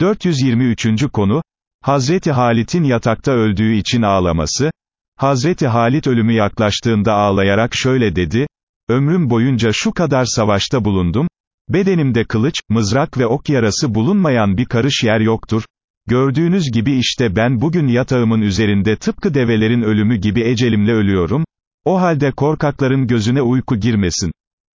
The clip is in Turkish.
423. konu, Hazreti Halit'in yatakta öldüğü için ağlaması, Hazreti Halit ölümü yaklaştığında ağlayarak şöyle dedi, ömrüm boyunca şu kadar savaşta bulundum, bedenimde kılıç, mızrak ve ok yarası bulunmayan bir karış yer yoktur, gördüğünüz gibi işte ben bugün yatağımın üzerinde tıpkı develerin ölümü gibi ecelimle ölüyorum, o halde korkakların gözüne uyku girmesin.